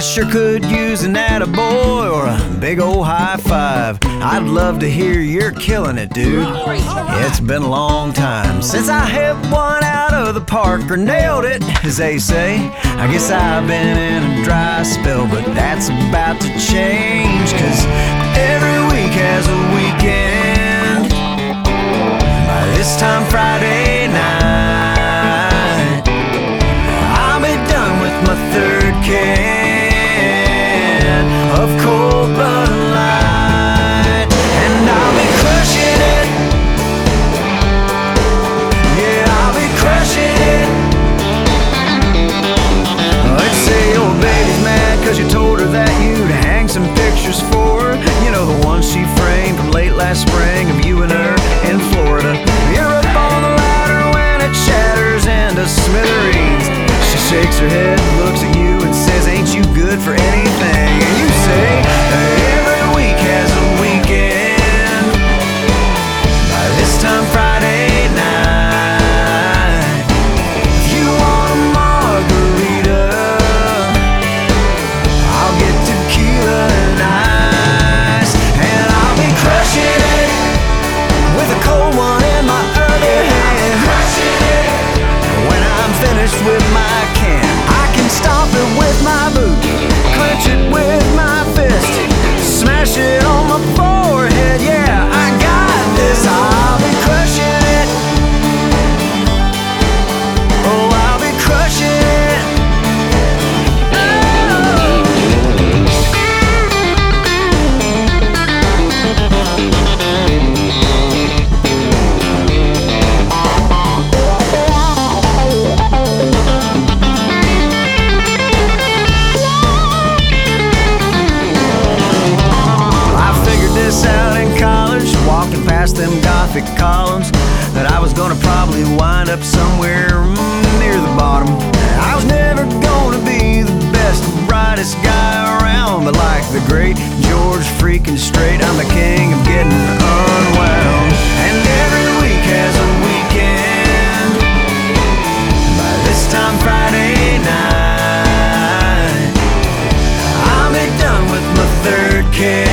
I sure could use an attaboy or a big old high five. I'd love to hear you're killing it, dude. It's been a long time since I hit one out of the park or nailed it, as they say. I guess I've been in a dry spell, but that's about to change, cause every week has a weekend. Shakes her head, traffic columns that I was gonna probably wind up somewhere near the bottom. I was never gonna be the best, brightest guy around, but like the great George freaking Strait, I'm the king of getting unwound. And every week has a weekend. By this time Friday night, I'll be done with my third kid.